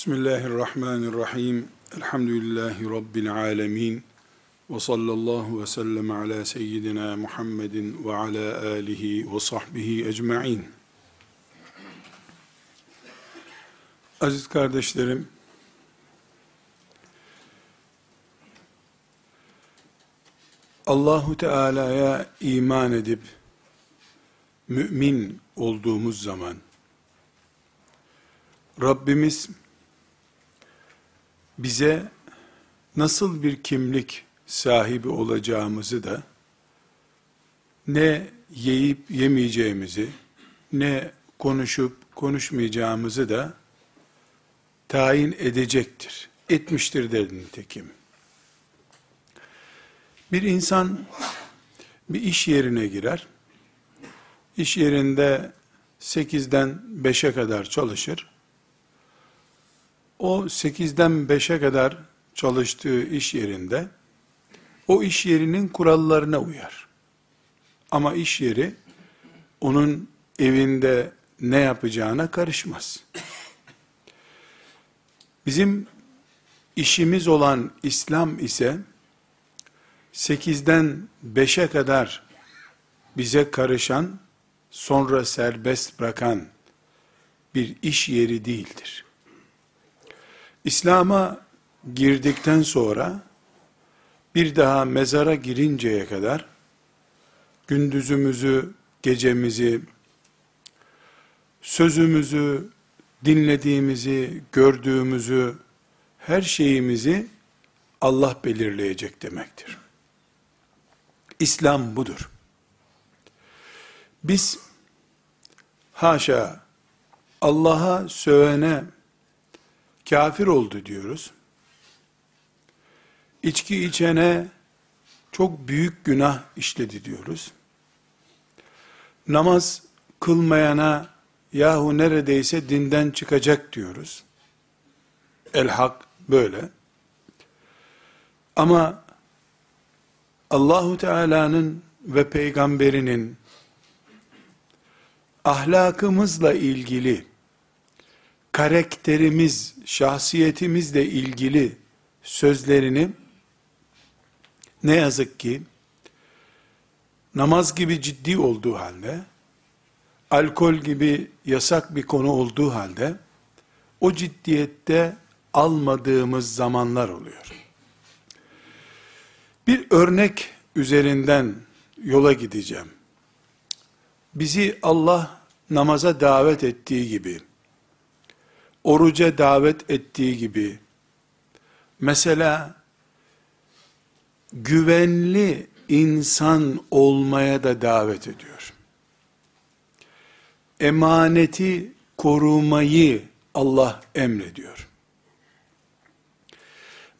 Bismillahirrahmanirrahim. Elhamdülillahi Rabbil alemin. Ve sallallahu ve sellem ala seyyidina Muhammedin ve ala alihi ve sahbihi ecma'in. Aziz kardeşlerim, Allahu Teala'ya iman edip mümin olduğumuz zaman Rabbimiz bize nasıl bir kimlik sahibi olacağımızı da ne yiyip yemeyeceğimizi ne konuşup konuşmayacağımızı da tayin edecektir. Etmiştir dedi nitekim. Bir insan bir iş yerine girer. İş yerinde 8'den 5'e kadar çalışır. O 8'den 5'e kadar çalıştığı iş yerinde o iş yerinin kurallarına uyar. Ama iş yeri onun evinde ne yapacağına karışmaz. Bizim işimiz olan İslam ise 8'den 5'e kadar bize karışan, sonra serbest bırakan bir iş yeri değildir. İslam'a girdikten sonra bir daha mezara girinceye kadar gündüzümüzü, gecemizi, sözümüzü, dinlediğimizi, gördüğümüzü, her şeyimizi Allah belirleyecek demektir. İslam budur. Biz haşa Allah'a sövene kafir oldu diyoruz. İçki içene çok büyük günah işledi diyoruz. Namaz kılmayana yahu neredeyse dinden çıkacak diyoruz. El hak böyle. Ama Allahu Teala'nın ve peygamberinin ahlakımızla ilgili karakterimiz, şahsiyetimizle ilgili sözlerini ne yazık ki namaz gibi ciddi olduğu halde alkol gibi yasak bir konu olduğu halde o ciddiyette almadığımız zamanlar oluyor. Bir örnek üzerinden yola gideceğim. Bizi Allah namaza davet ettiği gibi, oruca davet ettiği gibi, mesela güvenli insan olmaya da davet ediyor. Emaneti korumayı Allah emrediyor.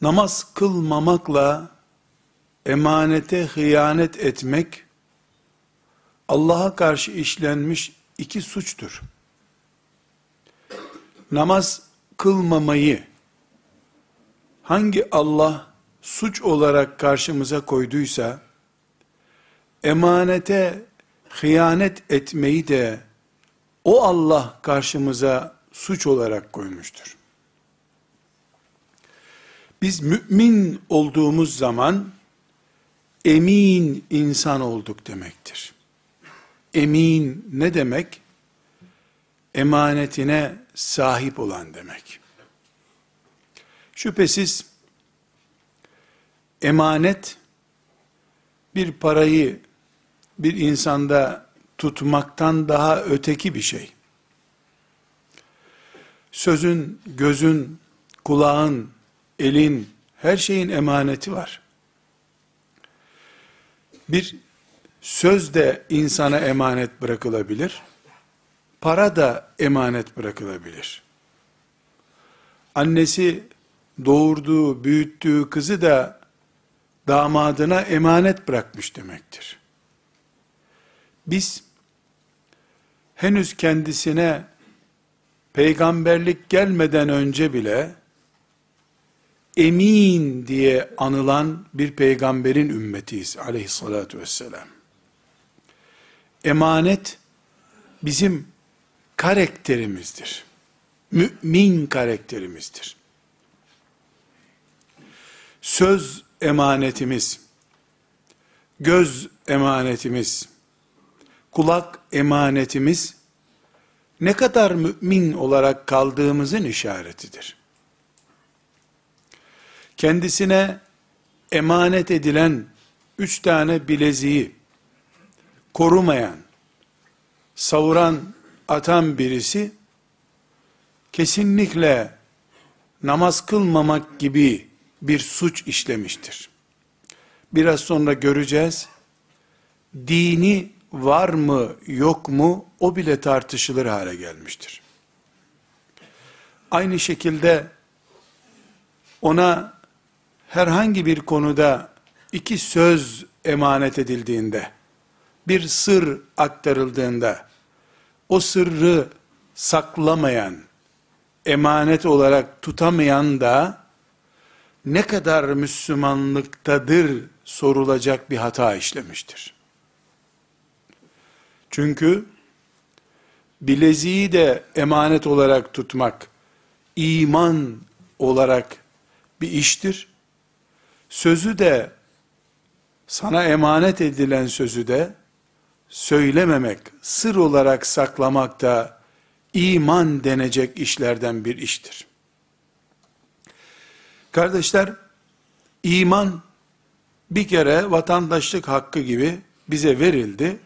Namaz kılmamakla emanete hıyanet etmek Allah'a karşı işlenmiş iki suçtur. Namaz kılmamayı hangi Allah suç olarak karşımıza koyduysa emanete hıyanet etmeyi de o Allah karşımıza suç olarak koymuştur. Biz mümin olduğumuz zaman emin insan olduk demektir. Emin ne demek? Emanetine sahip olan demek. Şüphesiz emanet bir parayı bir insanda tutmaktan daha öteki bir şey. Sözün, gözün, kulağın, elin, her şeyin emaneti var. Bir söz de insana emanet bırakılabilir. Para da emanet bırakılabilir. Annesi doğurduğu, büyüttüğü kızı da damadına emanet bırakmış demektir. Biz henüz kendisine peygamberlik gelmeden önce bile emin diye anılan bir peygamberin ümmetiyiz aleyhissalatü vesselam. Emanet bizim karakterimizdir. mümin karakterimizdir. Söz emanetimiz, göz emanetimiz, kulak emanetimiz ne kadar mümin olarak kaldığımızın işaretidir. Kendisine emanet edilen üç tane bileziği korumayan, savuran, atan birisi kesinlikle namaz kılmamak gibi bir suç işlemiştir. Biraz sonra göreceğiz. Dini var mı yok mu o bile tartışılır hale gelmiştir. Aynı şekilde ona herhangi bir konuda iki söz emanet edildiğinde, bir sır aktarıldığında, o sırrı saklamayan, emanet olarak tutamayan da, ne kadar Müslümanlıktadır sorulacak bir hata işlemiştir. Çünkü bileziği de emanet olarak tutmak iman olarak bir iştir. Sözü de sana emanet edilen sözü de söylememek, sır olarak saklamak da iman denecek işlerden bir iştir. Kardeşler, iman bir kere vatandaşlık hakkı gibi bize verildi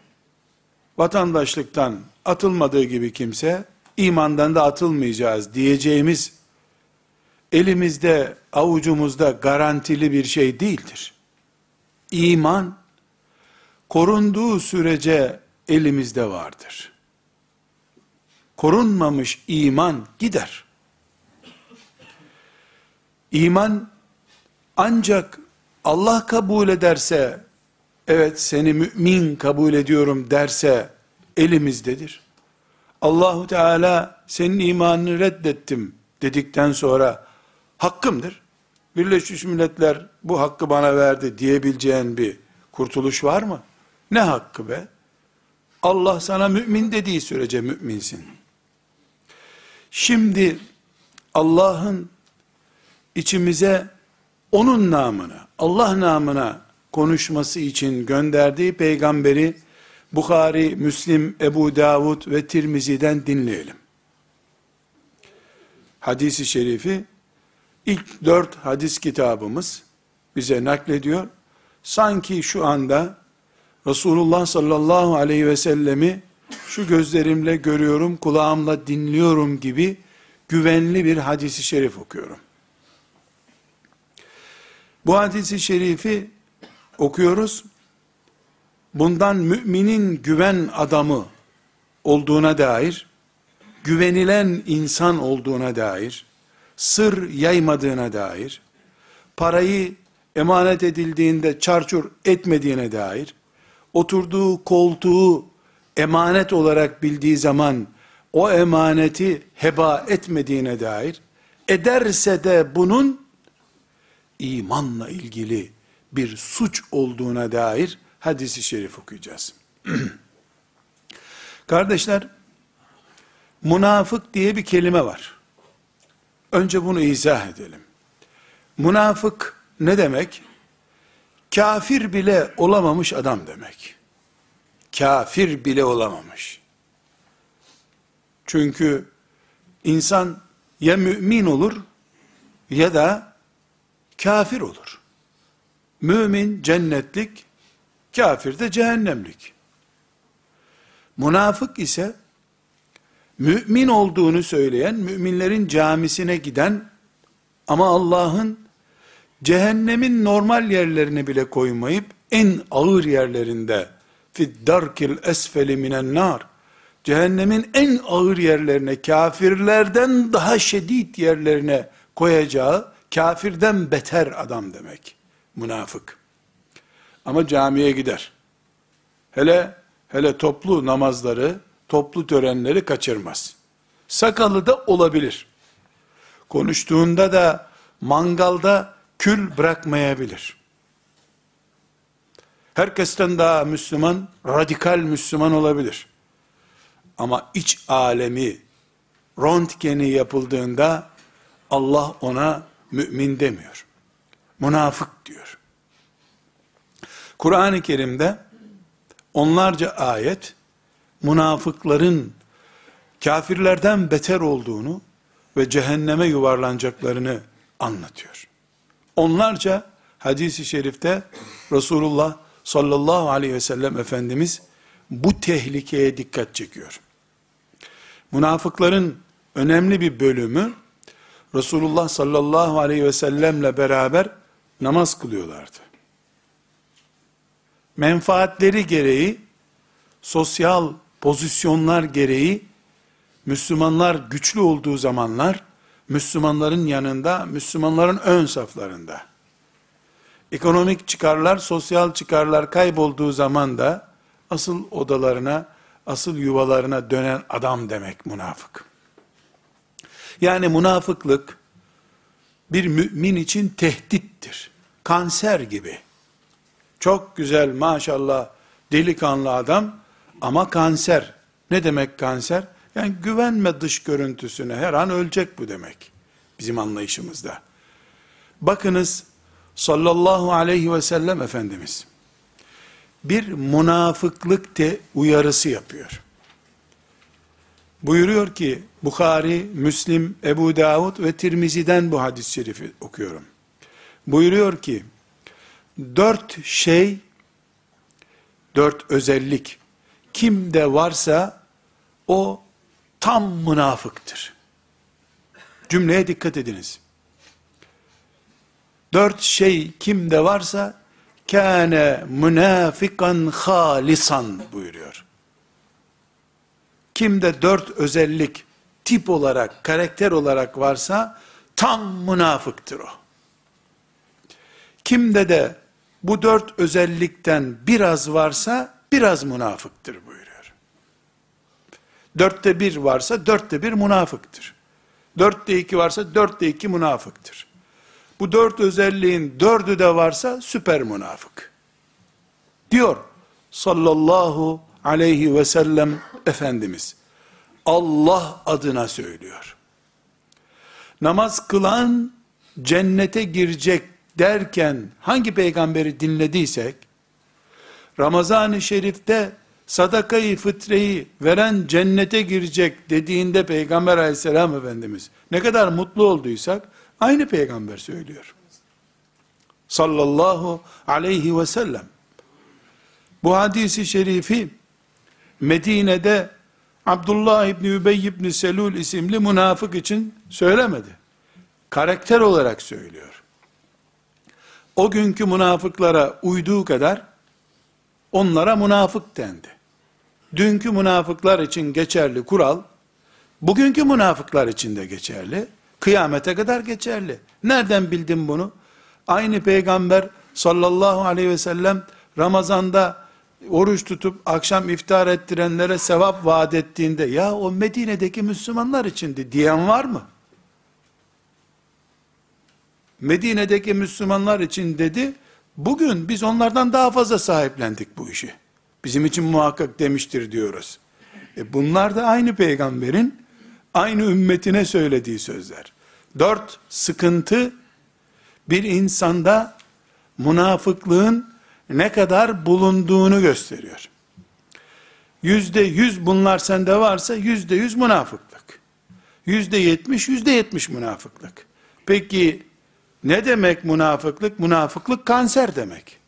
vatandaşlıktan atılmadığı gibi kimse, imandan da atılmayacağız diyeceğimiz, elimizde, avucumuzda garantili bir şey değildir. İman, korunduğu sürece elimizde vardır. Korunmamış iman gider. İman ancak Allah kabul ederse evet seni mümin kabul ediyorum derse elimizdedir. Allahu Teala senin imanını reddettim dedikten sonra hakkımdır. Birleşmiş Milletler bu hakkı bana verdi diyebileceğin bir kurtuluş var mı? Ne hakkı be? Allah sana mümin dediği sürece müminsin. Şimdi Allah'ın içimize onun namına, Allah namına konuşması için gönderdiği peygamberi Bukhari, Müslim, Ebu Davud ve Tirmizi'den dinleyelim. Hadisi şerifi ilk dört hadis kitabımız bize naklediyor. Sanki şu anda Resulullah sallallahu aleyhi ve sellemi şu gözlerimle görüyorum, kulağımla dinliyorum gibi güvenli bir hadisi şerif okuyorum. Bu hadisi şerifi okuyoruz. Bundan müminin güven adamı olduğuna dair, güvenilen insan olduğuna dair, sır yaymadığına dair, parayı emanet edildiğinde çarçur etmediğine dair, oturduğu koltuğu emanet olarak bildiği zaman o emaneti heba etmediğine dair, ederse de bunun imanla ilgili bir suç olduğuna dair hadisi şerif okuyacağız. Kardeşler, münafık diye bir kelime var. Önce bunu izah edelim. Münafık ne demek? Kafir bile olamamış adam demek. Kafir bile olamamış. Çünkü insan ya mümin olur ya da kafir olur. Mümin cennetlik, kafir de cehennemlik. Münafık ise mümin olduğunu söyleyen, müminlerin camisine giden ama Allah'ın cehennemin normal yerlerini bile koymayıp en ağır yerlerinde fiddarkil esfeli minen nar cehennemin en ağır yerlerine kafirlerden daha şiddet yerlerine koyacağı kafirden beter adam demek. Münafık. Ama camiye gider. Hele hele toplu namazları, toplu törenleri kaçırmaz. Sakalı da olabilir. Konuştuğunda da mangalda kül bırakmayabilir. Herkesten daha Müslüman, radikal Müslüman olabilir. Ama iç alemi röntgeni yapıldığında Allah ona mümin demiyor. Münafık diyor. Kur'an-ı Kerim'de onlarca ayet münafıkların kafirlerden beter olduğunu ve cehenneme yuvarlanacaklarını anlatıyor. Onlarca hadisi şerifte Resulullah sallallahu aleyhi ve sellem Efendimiz bu tehlikeye dikkat çekiyor. Münafıkların önemli bir bölümü Resulullah sallallahu aleyhi ve sellemle beraber namaz kılıyorlardı. Menfaatleri gereği, sosyal pozisyonlar gereği, Müslümanlar güçlü olduğu zamanlar, Müslümanların yanında, Müslümanların ön saflarında. Ekonomik çıkarlar, sosyal çıkarlar kaybolduğu zaman da, asıl odalarına, asıl yuvalarına dönen adam demek münafık. Yani münafıklık bir mümin için tehdittir. Kanser gibi. Çok güzel maşallah delikanlı adam ama kanser. Ne demek kanser? Yani güvenme dış görüntüsüne her an ölecek bu demek. Bizim anlayışımızda. Bakınız sallallahu aleyhi ve sellem Efendimiz bir münafıklık te uyarısı yapıyor. Buyuruyor ki Bukhari, Müslim, Ebu Davud ve Tirmizi'den bu hadis-i şerifi okuyorum. Buyuruyor ki dört şey dört özellik kimde varsa o tam münafıktır. Cümleye dikkat ediniz. Dört şey kimde varsa kâne münafikan halisan buyuruyor. Kimde dört özellik tip olarak, karakter olarak varsa tam münafıktır o. Kimde de bu dört özellikten biraz varsa biraz münafıktır. Dörtte bir varsa dörtte bir münafıktır. Dörtte iki varsa dörtte iki münafıktır. Bu dört özelliğin dördü de varsa süper münafık. Diyor sallallahu aleyhi ve sellem Efendimiz. Allah adına söylüyor. Namaz kılan cennete girecek derken hangi peygamberi dinlediysek, Ramazan-ı Şerif'te sadakayı fıtreyi veren cennete girecek dediğinde Peygamber aleyhisselam Efendimiz ne kadar mutlu olduysak aynı peygamber söylüyor. Sallallahu aleyhi ve sellem. Bu hadisi şerifi Medine'de Abdullah İbni Übey İbni Selul isimli münafık için söylemedi. Karakter olarak söylüyor. O günkü münafıklara uyduğu kadar onlara münafık dendi. Dünkü münafıklar için geçerli kural, bugünkü münafıklar için de geçerli, kıyamete kadar geçerli. Nereden bildin bunu? Aynı peygamber sallallahu aleyhi ve sellem Ramazan'da oruç tutup akşam iftar ettirenlere sevap vaat ettiğinde ya o Medine'deki Müslümanlar içindi diyen var mı? Medine'deki Müslümanlar için dedi, bugün biz onlardan daha fazla sahiplendik bu işi. Bizim için muhakkak demiştir diyoruz. E bunlar da aynı peygamberin, aynı ümmetine söylediği sözler. Dört sıkıntı, bir insanda münafıklığın ne kadar bulunduğunu gösteriyor. Yüzde yüz bunlar sende varsa yüzde yüz münafıklık. Yüzde yetmiş, yüzde yetmiş münafıklık. Peki ne demek münafıklık? Münafıklık kanser demek.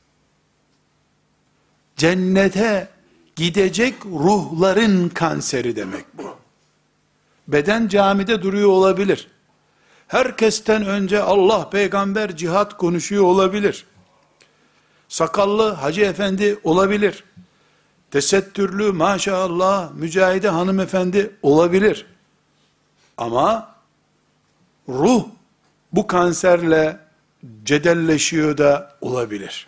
Cennete gidecek ruhların kanseri demek bu. Beden camide duruyor olabilir. Herkesten önce Allah, peygamber, cihat konuşuyor olabilir. Sakallı hacı efendi olabilir. Tesettürlü maşallah mücahide hanımefendi olabilir. Ama ruh bu kanserle cedelleşiyor da olabilir.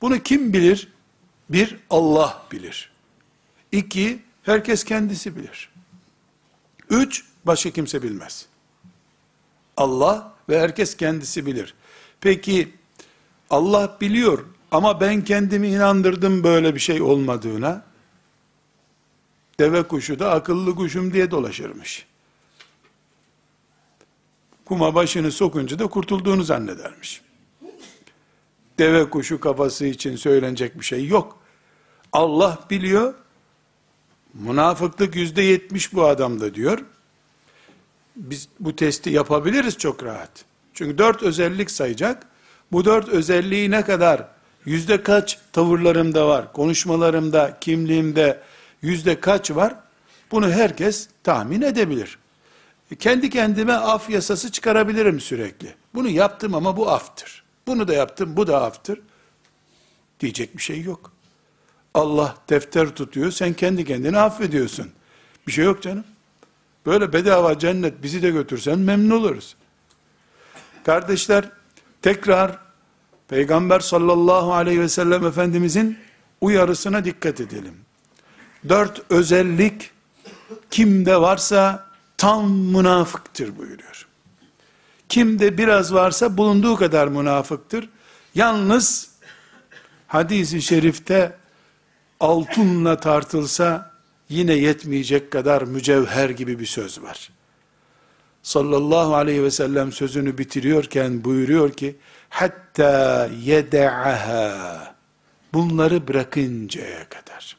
Bunu kim bilir? Bir, Allah bilir. İki, herkes kendisi bilir. Üç, başka kimse bilmez. Allah ve herkes kendisi bilir. Peki, Allah biliyor ama ben kendimi inandırdım böyle bir şey olmadığına. Deve kuşu da akıllı kuşum diye dolaşırmış. kuma başını sokunca da kurtulduğunu zannedermiş. Deve kuşu kafası için söylenecek bir şey yok. Allah biliyor, münafıklık yüzde yetmiş bu adamda diyor. Biz bu testi yapabiliriz çok rahat. Çünkü dört özellik sayacak. Bu dört özelliği ne kadar, yüzde kaç tavırlarımda var, konuşmalarımda, kimliğimde yüzde kaç var, bunu herkes tahmin edebilir. Kendi kendime af yasası çıkarabilirim sürekli. Bunu yaptım ama bu aftır. Bunu da yaptım, bu da aftır. Diyecek bir şey yok. Allah defter tutuyor, sen kendi kendini affediyorsun. Bir şey yok canım. Böyle bedava cennet bizi de götürsen memnun oluruz. Kardeşler, tekrar Peygamber sallallahu aleyhi ve sellem Efendimizin uyarısına dikkat edelim. Dört özellik kimde varsa tam münafıktır buyuruyor. Kimde biraz varsa bulunduğu kadar münafıktır. Yalnız hadisi şerifte altınla tartılsa yine yetmeyecek kadar mücevher gibi bir söz var. Sallallahu aleyhi ve sellem sözünü bitiriyorken buyuruyor ki hatta yede'aha bunları bırakıncaya kadar.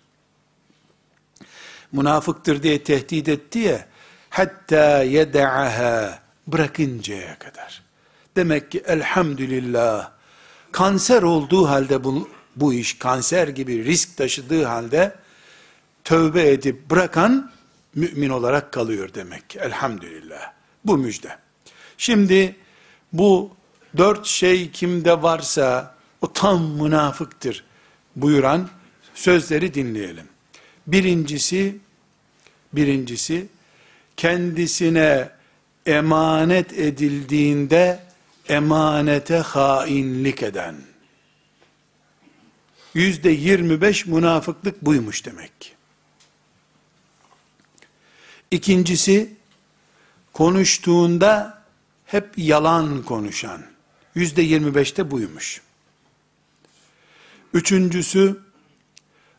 Münafıktır diye tehdit etti ya hatta yede'aha bırakıncaya kadar. Demek ki elhamdülillah kanser olduğu halde bu, bu iş kanser gibi risk taşıdığı halde tövbe edip bırakan mümin olarak kalıyor demek. Elhamdülillah. Bu müjde. Şimdi bu dört şey kimde varsa o tam münafıktır buyuran sözleri dinleyelim. Birincisi, birincisi kendisine emanet edildiğinde emanete hainlik eden. Yüzde yirmi beş münafıklık buymuş demek ki. İkincisi, konuştuğunda hep yalan konuşan. Yüzde yirmi beşte buymuş. Üçüncüsü,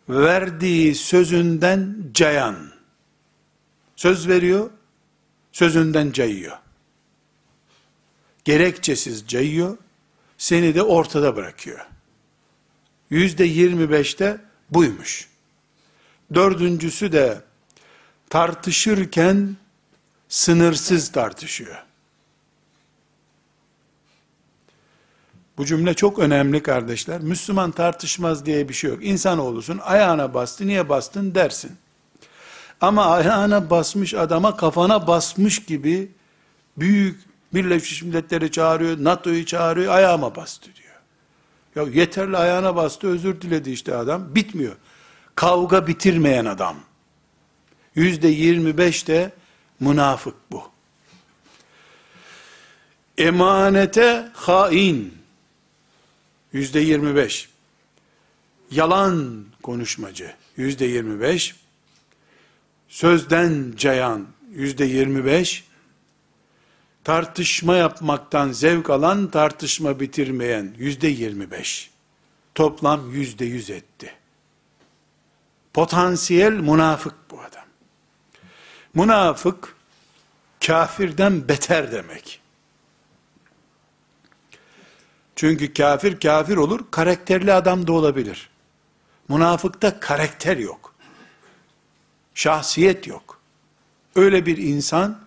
verdiği sözünden cayan. Söz veriyor, sözünden cayıyor. Gerekçesiz cayıyor, seni de ortada bırakıyor. Yüzde yirmi beşte buymuş. Dördüncüsü de tartışırken sınırsız tartışıyor. Bu cümle çok önemli kardeşler. Müslüman tartışmaz diye bir şey yok. İnsan olursun, ayağına bastı, niye bastın dersin. Ama ayağına basmış adama kafana basmış gibi büyük Birleşmiş Milletleri çağırıyor, NATO'yu çağırıyor, ayağıma bastı diyor. Ya yeterli ayağına bastı, özür diledi işte adam. Bitmiyor. Kavga bitirmeyen adam. Yüzde yirmi beş de münafık bu. Emanete hain. Yüzde yirmi beş. Yalan konuşmacı. Yüzde yirmi beş. Sözden cayan. Yüzde yirmi beş. Tartışma yapmaktan zevk alan, tartışma bitirmeyen. Yüzde yirmi beş. Toplam yüzde yüz etti. Potansiyel münafık bu adam. Münafık, kafirden beter demek. Çünkü kafir kafir olur, karakterli adam da olabilir. Münafıkta karakter yok. Şahsiyet yok. Öyle bir insan,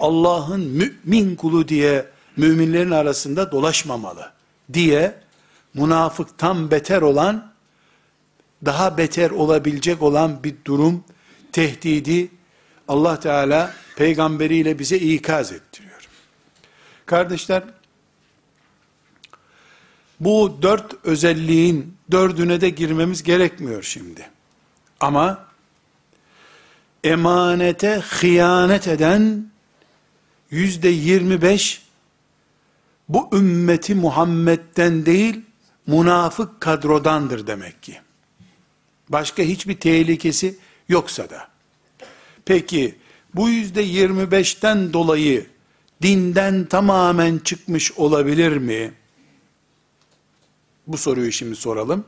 Allah'ın mümin kulu diye müminlerin arasında dolaşmamalı diye münafıktan beter olan daha beter olabilecek olan bir durum tehdidi Allah Teala peygamberiyle bize ikaz ettiriyor. Kardeşler, bu dört özelliğin dördüne de girmemiz gerekmiyor şimdi. Ama emanete hıyanet eden yüzde yirmi beş bu ümmeti Muhammed'den değil münafık kadrodandır demek ki. Başka hiçbir tehlikesi yoksa da. Peki bu yüzde yirmi beşten dolayı dinden tamamen çıkmış olabilir mi? Bu soruyu şimdi soralım.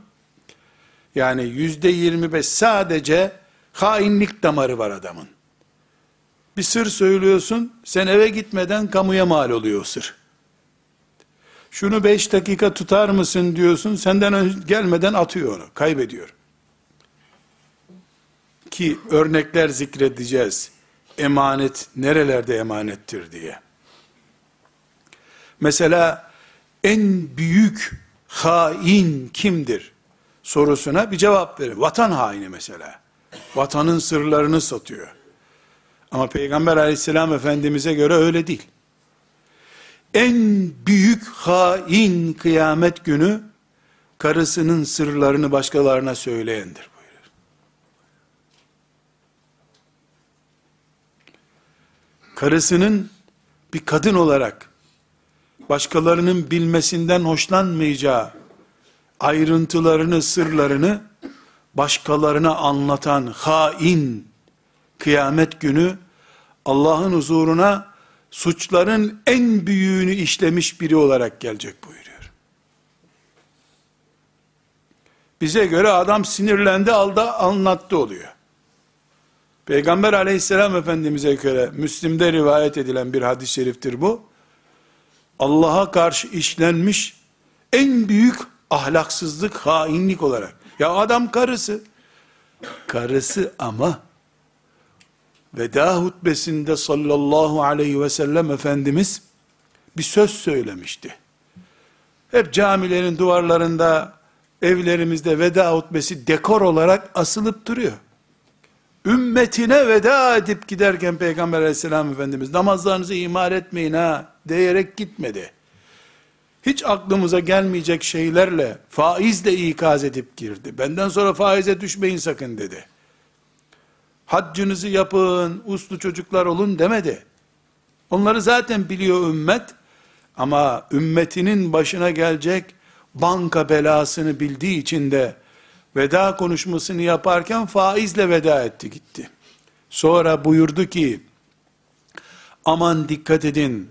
Yani yüzde yirmi beş sadece hainlik damarı var adamın. Bir sır söylüyorsun, sen eve gitmeden kamuya mal oluyor sır. Şunu beş dakika tutar mısın diyorsun, senden gelmeden atıyor onu, kaybediyor. Ki örnekler zikredeceğiz. Emanet nerelerde emanettir diye. Mesela en büyük hain kimdir? sorusuna bir cevap verin. Vatan haini mesela. Vatanın sırlarını satıyor. Ama Peygamber aleyhisselam efendimize göre öyle değil. En büyük hain kıyamet günü karısının sırlarını başkalarına söyleyendir buyuruyor. Karısının bir kadın olarak başkalarının bilmesinden hoşlanmayacağı ayrıntılarını, sırlarını başkalarına anlatan hain kıyamet günü Allah'ın huzuruna suçların en büyüğünü işlemiş biri olarak gelecek buyuruyor. Bize göre adam sinirlendi aldı anlattı oluyor. Peygamber aleyhisselam efendimize göre Müslim'de rivayet edilen bir hadis-i şeriftir bu. Allah'a karşı işlenmiş en büyük ahlaksızlık, hainlik olarak. Ya adam karısı, karısı ama veda hutbesinde sallallahu aleyhi ve sellem Efendimiz bir söz söylemişti. Hep camilerin duvarlarında, evlerimizde veda hutbesi dekor olarak asılıp duruyor. Ümmetine veda edip giderken Peygamber aleyhisselam Efendimiz namazlarınızı ihmal etmeyin ha diyerek gitmedi hiç aklımıza gelmeyecek şeylerle, faizle ikaz edip girdi. Benden sonra faize düşmeyin sakın dedi. Haccınızı yapın, uslu çocuklar olun demedi. Onları zaten biliyor ümmet. Ama ümmetinin başına gelecek banka belasını bildiği için de veda konuşmasını yaparken faizle veda etti gitti. Sonra buyurdu ki, aman dikkat edin,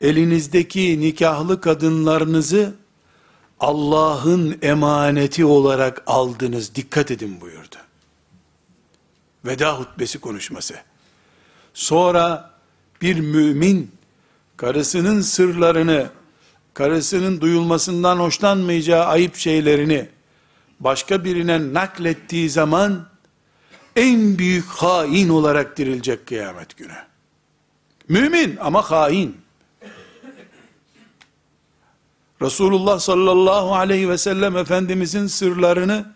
elinizdeki nikahlı kadınlarınızı Allah'ın emaneti olarak aldınız. Dikkat edin buyurdu. Veda hutbesi konuşması. Sonra bir mümin karısının sırlarını, karısının duyulmasından hoşlanmayacağı ayıp şeylerini başka birine naklettiği zaman en büyük hain olarak dirilecek kıyamet günü. Mümin ama hain. Resulullah sallallahu aleyhi ve sellem Efendimizin sırlarını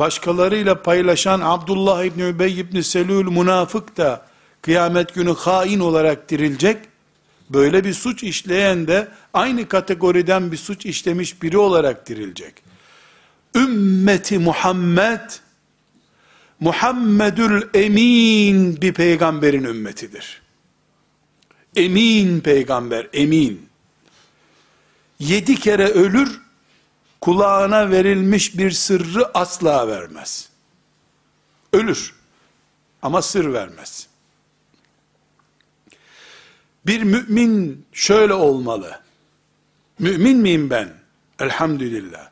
başkalarıyla paylaşan Abdullah İbni Übey İbni Selül münafık da kıyamet günü hain olarak dirilecek. Böyle bir suç işleyen de aynı kategoriden bir suç işlemiş biri olarak dirilecek. Ümmeti Muhammed Muhammedül Emin bir peygamberin ümmetidir. Emin peygamber, emin yedi kere ölür, kulağına verilmiş bir sırrı asla vermez. Ölür. Ama sır vermez. Bir mümin şöyle olmalı. Mümin miyim ben? Elhamdülillah.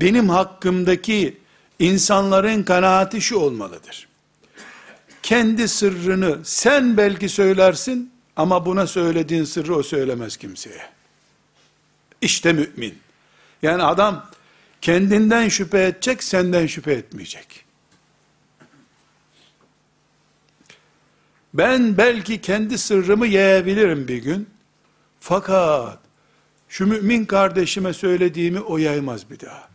Benim hakkımdaki insanların kanaati şu olmalıdır. Kendi sırrını sen belki söylersin ama buna söylediğin sırrı o söylemez kimseye. İşte mümin. Yani adam kendinden şüphe edecek, senden şüphe etmeyecek. Ben belki kendi sırrımı yiyebilirim bir gün. Fakat şu mümin kardeşime söylediğimi o yaymaz bir daha.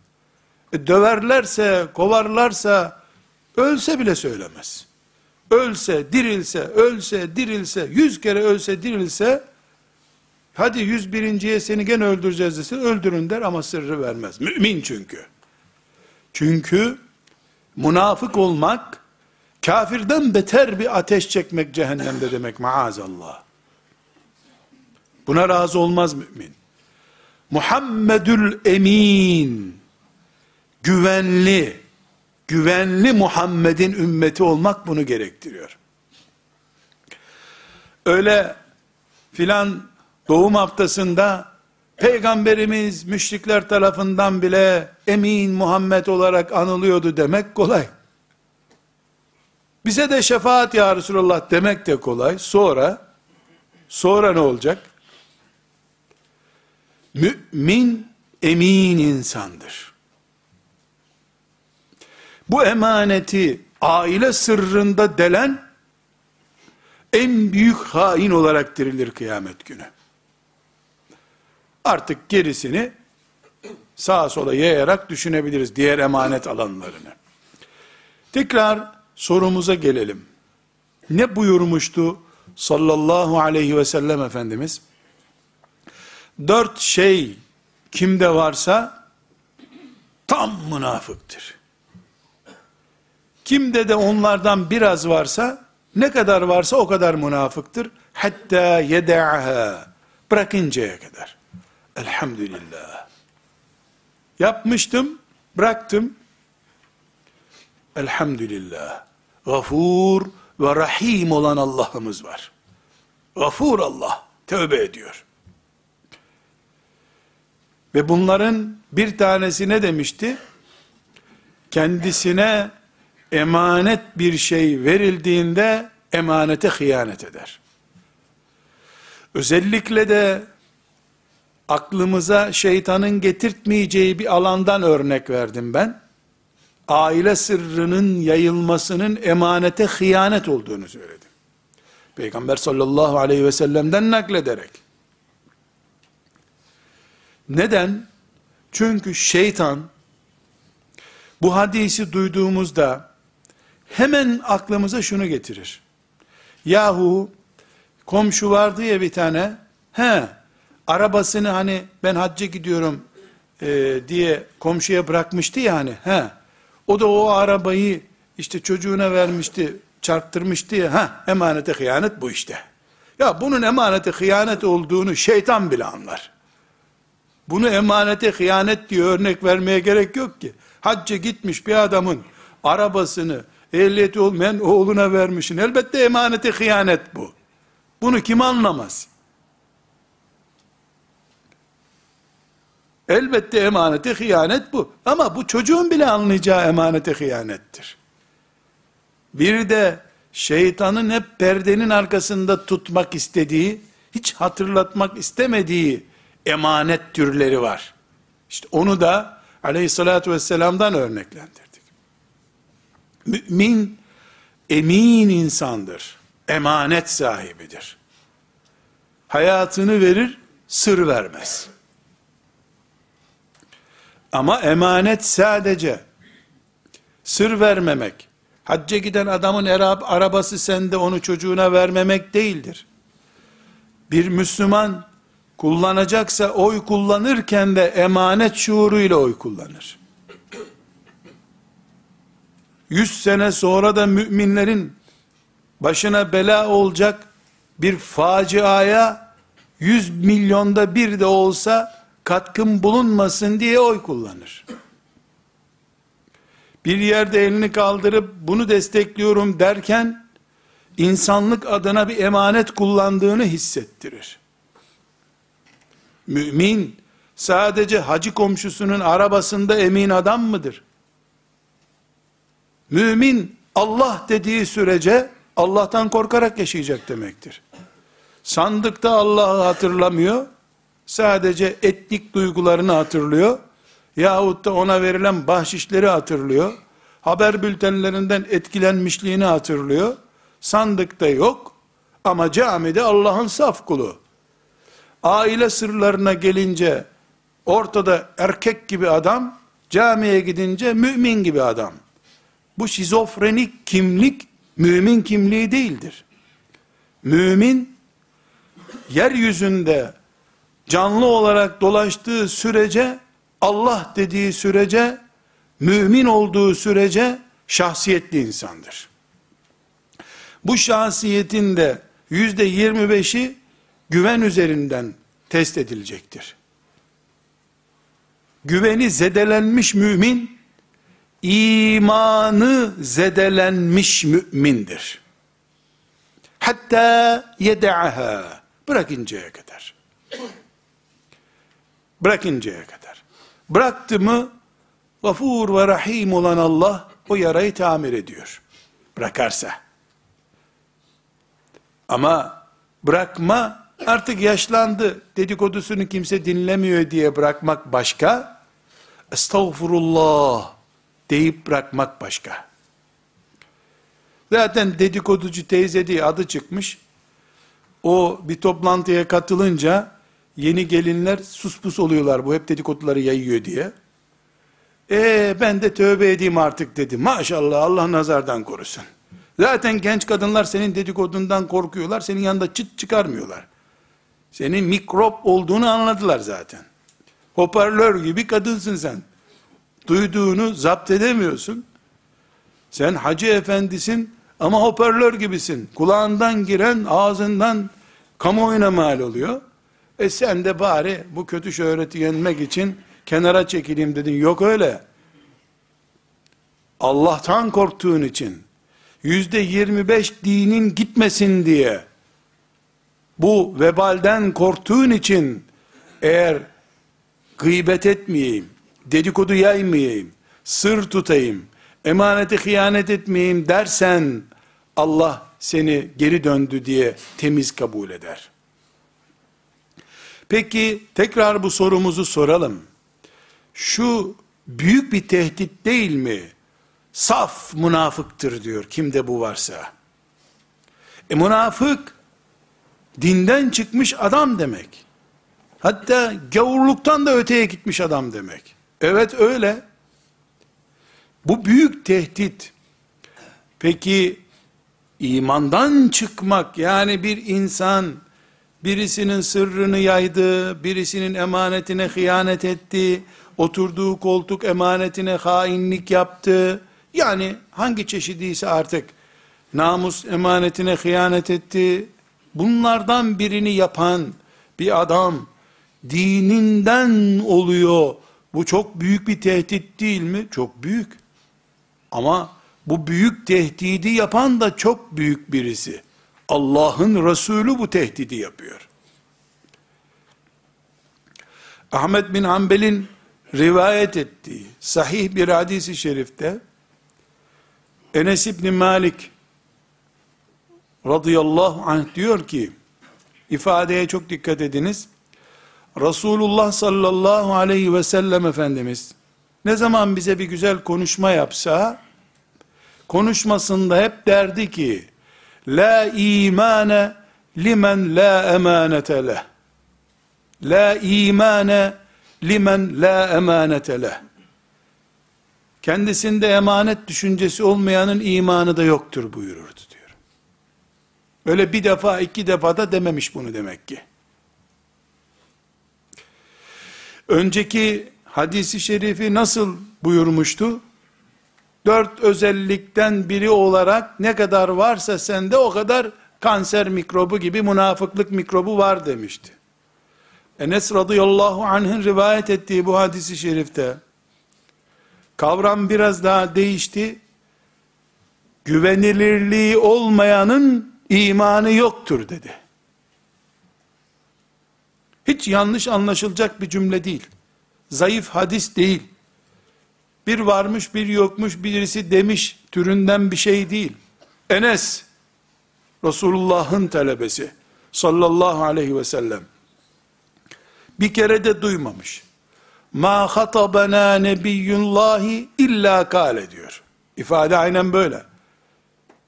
E, döverlerse, kovarlarsa ölse bile söylemez. Ölse, dirilse, ölse, dirilse, yüz kere ölse, dirilse Hadi 101.ye seni gene öldüreceğiz desin, öldürün der ama sırrı vermez. Mümin çünkü. Çünkü münafık olmak, kafirden beter bir ateş çekmek cehennemde demek maazallah. Buna razı olmaz mümin. Muhammedül Emin, güvenli, güvenli Muhammed'in ümmeti olmak bunu gerektiriyor. Öyle filan doğum haftasında peygamberimiz müşrikler tarafından bile emin Muhammed olarak anılıyordu demek kolay. Bize de şefaat ya Resulallah demek de kolay. Sonra, sonra ne olacak? Mümin emin insandır. Bu emaneti aile sırrında delen en büyük hain olarak dirilir kıyamet günü. Artık gerisini sağa sola yayarak düşünebiliriz diğer emanet alanlarını. Tekrar sorumuza gelelim. Ne buyurmuştu sallallahu aleyhi ve sellem Efendimiz? Dört şey kimde varsa tam münafıktır. Kimde de onlardan biraz varsa ne kadar varsa o kadar münafıktır. Hatta yeda'ha bırakıncaya kadar. Elhamdülillah. Yapmıştım, bıraktım. Elhamdülillah. Gafur ve Rahim olan Allah'ımız var. Gafur Allah. Tövbe ediyor. Ve bunların bir tanesi ne demişti? Kendisine emanet bir şey verildiğinde emanete hıyanet eder. Özellikle de aklımıza şeytanın getirtmeyeceği bir alandan örnek verdim ben. Aile sırrının yayılmasının emanete hıyanet olduğunu söyledim. Peygamber sallallahu aleyhi ve sellem'den naklederek. Neden? Çünkü şeytan bu hadisi duyduğumuzda hemen aklımıza şunu getirir. Yahu komşu vardı ya bir tane, he, arabasını hani ben hacca gidiyorum e, diye komşuya bırakmıştı ya hani, he, o da o arabayı işte çocuğuna vermişti, çarptırmıştı ya, ha emanete hıyanet bu işte. Ya bunun emanete hıyanet olduğunu şeytan bile anlar. Bunu emanete hıyanet diye örnek vermeye gerek yok ki. Hacca gitmiş bir adamın arabasını ehliyeti olmayan oğluna vermişsin. Elbette emanete hıyanet bu. Bunu kim anlamaz? Elbette emanete hıyanet bu. Ama bu çocuğun bile anlayacağı emanete hıyanettir. Bir de şeytanın hep perdenin arkasında tutmak istediği, hiç hatırlatmak istemediği emanet türleri var. İşte onu da aleyhissalatü vesselam'dan örneklendirdik. Mümin, emin insandır. Emanet sahibidir. Hayatını verir, sır vermez. Ama emanet sadece sır vermemek, hacca giden adamın arabası sende onu çocuğuna vermemek değildir. Bir Müslüman kullanacaksa oy kullanırken de emanet şuuruyla oy kullanır. Yüz sene sonra da müminlerin başına bela olacak bir faciaya yüz milyonda bir de olsa katkın bulunmasın diye oy kullanır. Bir yerde elini kaldırıp bunu destekliyorum derken insanlık adına bir emanet kullandığını hissettirir. Mümin sadece hacı komşusunun arabasında emin adam mıdır? Mümin Allah dediği sürece Allah'tan korkarak yaşayacak demektir. Sandıkta Allah'ı hatırlamıyor, sadece etnik duygularını hatırlıyor, yahut da ona verilen bahşişleri hatırlıyor, haber bültenlerinden etkilenmişliğini hatırlıyor, sandıkta yok, ama camide Allah'ın saf kulu. Aile sırlarına gelince, ortada erkek gibi adam, camiye gidince mümin gibi adam. Bu şizofrenik kimlik, mümin kimliği değildir. Mümin, yeryüzünde canlı olarak dolaştığı sürece, Allah dediği sürece, mümin olduğu sürece şahsiyetli insandır. Bu şahsiyetin de yüzde yirmi beşi güven üzerinden test edilecektir. Güveni zedelenmiş mümin, imanı zedelenmiş mümindir. Hatta yedaha bırakıncaya kadar. Bırakıncaya kadar. Bıraktı mı gafur ve rahim olan Allah o yarayı tamir ediyor. Bırakarsa. Ama bırakma artık yaşlandı dedikodusunu kimse dinlemiyor diye bırakmak başka. Estağfurullah deyip bırakmak başka. Zaten dedikoducu teyze diye adı çıkmış. O bir toplantıya katılınca yeni gelinler suspus oluyorlar bu hep dedikoduları yayıyor diye. E ben de tövbe edeyim artık dedi. Maşallah Allah nazardan korusun. Zaten genç kadınlar senin dedikodundan korkuyorlar. Senin yanında çıt çıkarmıyorlar. Senin mikrop olduğunu anladılar zaten. Hoparlör gibi kadınsın sen. Duyduğunu zapt edemiyorsun. Sen hacı efendisin ama hoparlör gibisin. Kulağından giren ağzından kamuoyuna mal oluyor. E sen de bari bu kötü şöhreti yenmek için kenara çekileyim dedin. Yok öyle. Allah'tan korktuğun için, yüzde yirmi beş dinin gitmesin diye, bu vebalden korktuğun için, eğer gıybet etmeyeyim, dedikodu yaymayayım, sır tutayım, emaneti hıyanet etmeyeyim dersen, Allah seni geri döndü diye temiz kabul eder. Peki tekrar bu sorumuzu soralım. Şu büyük bir tehdit değil mi? Saf münafıktır diyor kimde bu varsa. E münafık dinden çıkmış adam demek. Hatta gavurluktan da öteye gitmiş adam demek. Evet öyle. Bu büyük tehdit. Peki imandan çıkmak yani bir insan birisinin sırrını yaydı, birisinin emanetine hıyanet etti, oturduğu koltuk emanetine hainlik yaptı. Yani hangi çeşidiyse artık namus emanetine hıyanet etti. Bunlardan birini yapan bir adam dininden oluyor. Bu çok büyük bir tehdit değil mi? Çok büyük. Ama bu büyük tehdidi yapan da çok büyük birisi. Allah'ın Resulü bu tehdidi yapıyor. Ahmet bin Hanbel'in rivayet ettiği sahih bir hadisi şerifte Enes İbni Malik radıyallahu anh diyor ki ifadeye çok dikkat ediniz. Resulullah sallallahu aleyhi ve sellem Efendimiz ne zaman bize bir güzel konuşma yapsa konuşmasında hep derdi ki la imane limen la emanete leh la imane limen la emanete leh kendisinde emanet düşüncesi olmayanın imanı da yoktur buyururdu diyor. Öyle bir defa iki defa da dememiş bunu demek ki. Önceki hadisi şerifi nasıl buyurmuştu? Dört özellikten biri olarak ne kadar varsa sende o kadar kanser mikrobu gibi münafıklık mikrobu var demişti. Enes radıyallahu anh'ın rivayet ettiği bu hadisi şerifte kavram biraz daha değişti. Güvenilirliği olmayanın imanı yoktur dedi. Hiç yanlış anlaşılacak bir cümle değil. Zayıf hadis değil. Bir varmış bir yokmuş birisi demiş türünden bir şey değil. Enes Resulullah'ın talebesi sallallahu aleyhi ve sellem bir kere de duymamış. Ma hatabana nebiyyullahi illa kale diyor. İfade aynen böyle.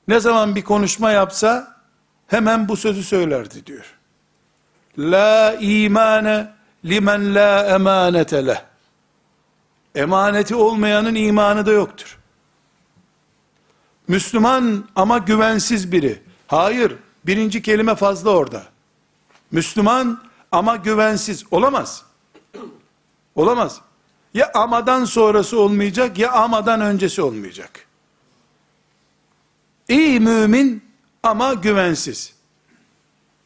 Ne zaman bir konuşma yapsa hemen bu sözü söylerdi diyor. La imane limen la emanete leh. Emaneti olmayanın imanı da yoktur. Müslüman ama güvensiz biri. Hayır, birinci kelime fazla orada. Müslüman ama güvensiz olamaz. Olamaz. Ya amadan sonrası olmayacak ya amadan öncesi olmayacak. İyi mümin ama güvensiz.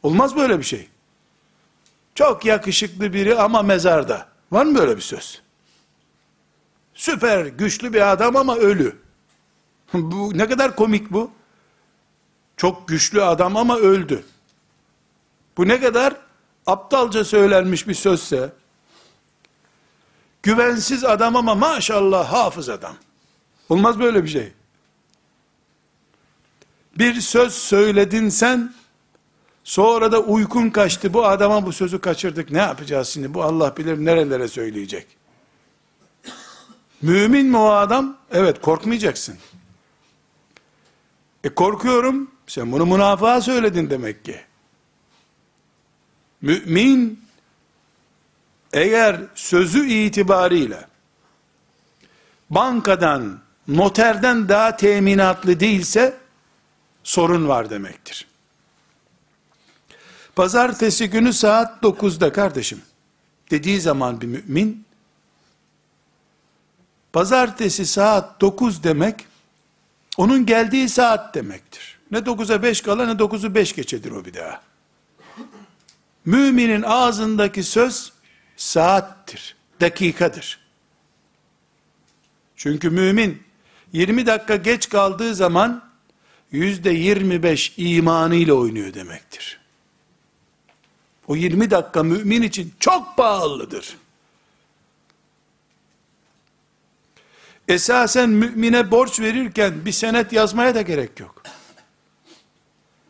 Olmaz böyle bir şey. Çok yakışıklı biri ama mezarda. Var mı böyle bir söz? Süper güçlü bir adam ama ölü. bu ne kadar komik bu? Çok güçlü adam ama öldü. Bu ne kadar aptalca söylenmiş bir sözse, güvensiz adam ama maşallah hafız adam. Olmaz böyle bir şey. Bir söz söyledin sen, sonra da uykun kaçtı, bu adama bu sözü kaçırdık, ne yapacağız şimdi, bu Allah bilir nerelere söyleyecek. Mümin mi o adam? Evet, korkmayacaksın. E korkuyorum, sen bunu münafığa söyledin demek ki. Mümin, eğer sözü itibariyle, bankadan, noterden daha teminatlı değilse, sorun var demektir. Pazartesi günü saat 9'da kardeşim, dediği zaman bir mümin, pazartesi saat 9 demek, onun geldiği saat demektir. Ne 9'a 5 kala ne 9'u 5 geçedir o bir daha. Müminin ağzındaki söz saattir, dakikadır. Çünkü mümin 20 dakika geç kaldığı zaman yüzde 25 imanıyla oynuyor demektir. O 20 dakika mümin için çok pahalıdır. Esasen mümine borç verirken bir senet yazmaya da gerek yok.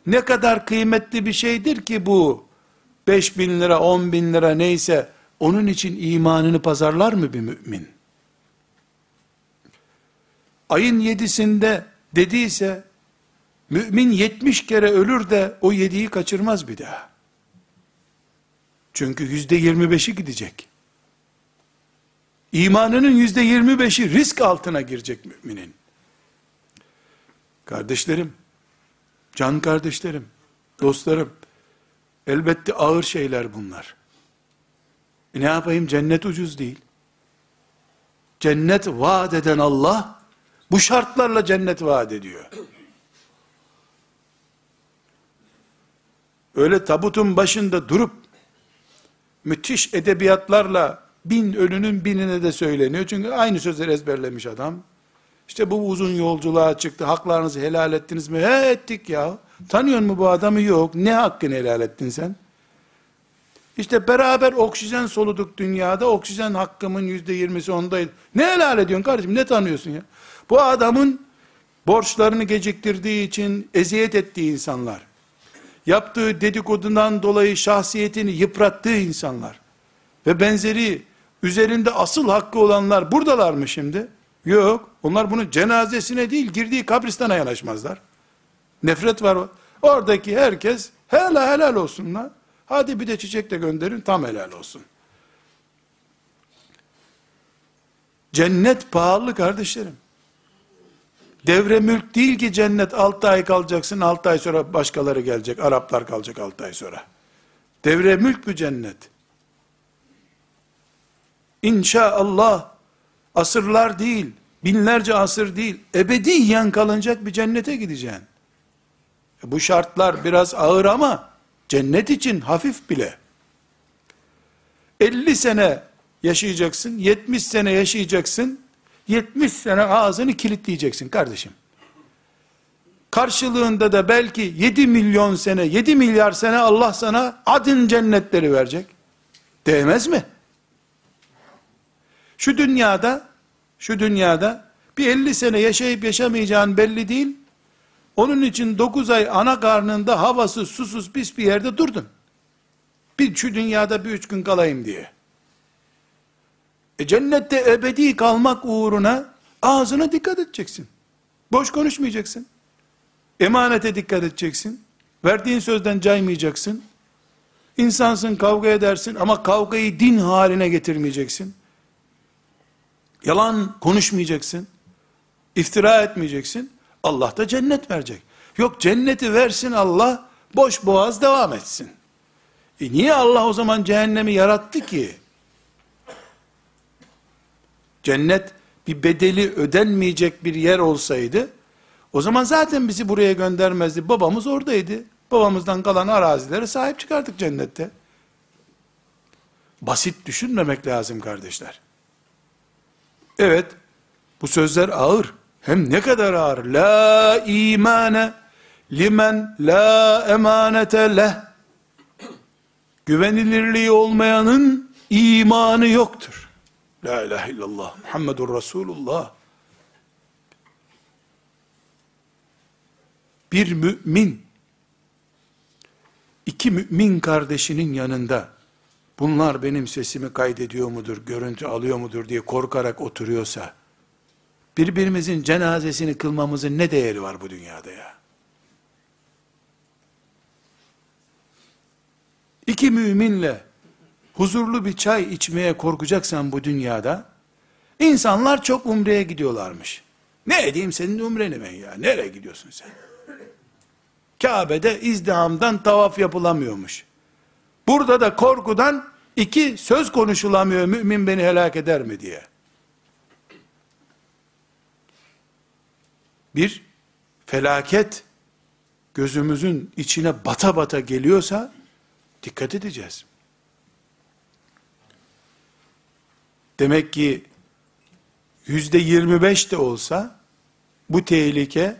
Ne kadar kıymetli bir şeydir ki bu 5 bin lira 10 bin lira neyse onun için imanını pazarlar mı bir mümin? Ayın yedisinde dediyse mümin 70 kere ölür de o yediği kaçırmaz bir daha. Çünkü yüzde 25'i gidecek. İmanının yüzde 25'i risk altına girecek müminin. Kardeşlerim, can kardeşlerim, dostlarım, elbette ağır şeyler bunlar. E ne yapayım cennet ucuz değil. Cennet vaat eden Allah, bu şartlarla cennet vaat ediyor. Öyle tabutun başında durup, müthiş edebiyatlarla, bin ölünün binine de söyleniyor. Çünkü aynı sözleri ezberlemiş adam. İşte bu uzun yolculuğa çıktı, haklarınızı helal ettiniz mi? He ettik ya. Tanıyor mu bu adamı? Yok. Ne hakkını helal ettin sen? İşte beraber oksijen soluduk dünyada, oksijen hakkımın yüzde yirmisi ondaydı. Ne helal ediyorsun kardeşim, ne tanıyorsun ya? Bu adamın borçlarını geciktirdiği için eziyet ettiği insanlar, yaptığı dedikodundan dolayı şahsiyetini yıprattığı insanlar ve benzeri üzerinde asıl hakkı olanlar buradalar mı şimdi? Yok. Onlar bunun cenazesine değil, girdiği kabristana yanaşmazlar. Nefret var. Oradaki herkes helal helal olsunlar. Hadi bir de çiçek de gönderin tam helal olsun. Cennet pahalı kardeşlerim. Devre mülk değil ki cennet 6 ay kalacaksın 6 ay sonra başkaları gelecek. Araplar kalacak 6 ay sonra. Devre mülk mü cennet? İnşallah asırlar değil, binlerce asır değil, ebediyen kalınacak bir cennete gideceksin. E bu şartlar biraz ağır ama cennet için hafif bile. 50 sene yaşayacaksın, 70 sene yaşayacaksın, 70 sene ağzını kilitleyeceksin kardeşim. Karşılığında da belki 7 milyon sene, 7 milyar sene Allah sana adın cennetleri verecek. Değmez mi? Şu dünyada, şu dünyada bir 50 sene yaşayıp yaşamayacağın belli değil. Onun için 9 ay ana karnında havasız, susuz, pis bir yerde durdun. Bir şu dünyada bir üç gün kalayım diye. E cennette ebedi kalmak uğruna ağzına dikkat edeceksin. Boş konuşmayacaksın. Emanete dikkat edeceksin. Verdiğin sözden caymayacaksın. İnsansın kavga edersin ama kavgayı din haline getirmeyeceksin. Yalan konuşmayacaksın. İftira etmeyeceksin. Allah da cennet verecek. Yok cenneti versin Allah, boş boğaz devam etsin. E niye Allah o zaman cehennemi yarattı ki? Cennet bir bedeli ödenmeyecek bir yer olsaydı, o zaman zaten bizi buraya göndermezdi. Babamız oradaydı. Babamızdan kalan arazilere sahip çıkardık cennette. Basit düşünmemek lazım kardeşler. Evet, bu sözler ağır. Hem ne kadar ağır. La imane limen la emanete leh. Güvenilirliği olmayanın imanı yoktur. La ilahe illallah Muhammedur Resulullah. Bir mümin, iki mümin kardeşinin yanında, bunlar benim sesimi kaydediyor mudur, görüntü alıyor mudur diye korkarak oturuyorsa, birbirimizin cenazesini kılmamızın ne değeri var bu dünyada ya? İki müminle huzurlu bir çay içmeye korkacaksan bu dünyada, insanlar çok umreye gidiyorlarmış. Ne edeyim senin umreni ben ya? Nereye gidiyorsun sen? Kabe'de izdihamdan tavaf yapılamıyormuş. Burada da korkudan iki söz konuşulamıyor mümin beni helak eder mi diye. Bir, felaket gözümüzün içine bata bata geliyorsa dikkat edeceğiz. Demek ki yüzde yirmi beş de olsa bu tehlike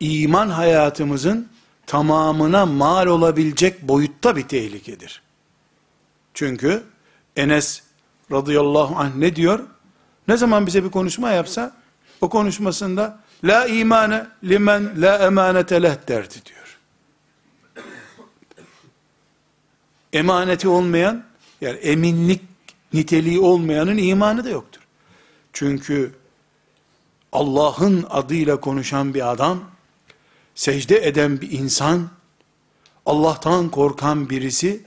iman hayatımızın tamamına mal olabilecek boyutta bir tehlikedir. Çünkü Enes radıyallahu anh ne diyor? Ne zaman bize bir konuşma yapsa o konuşmasında la imane limen la emanete leh derdi diyor. Emaneti olmayan yani eminlik niteliği olmayanın imanı da yoktur. Çünkü Allah'ın adıyla konuşan bir adam, secde eden bir insan, Allah'tan korkan birisi,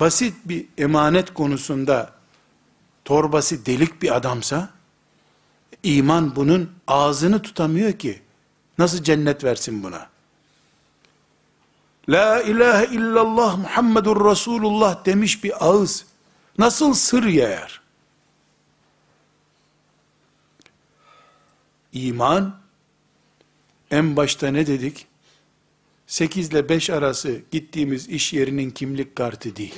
basit bir emanet konusunda torbası delik bir adamsa, iman bunun ağzını tutamıyor ki, nasıl cennet versin buna? La ilahe illallah Muhammedur Resulullah demiş bir ağız, nasıl sır yayar? İman, en başta ne dedik? 8 ile 5 arası gittiğimiz iş yerinin kimlik kartı değil.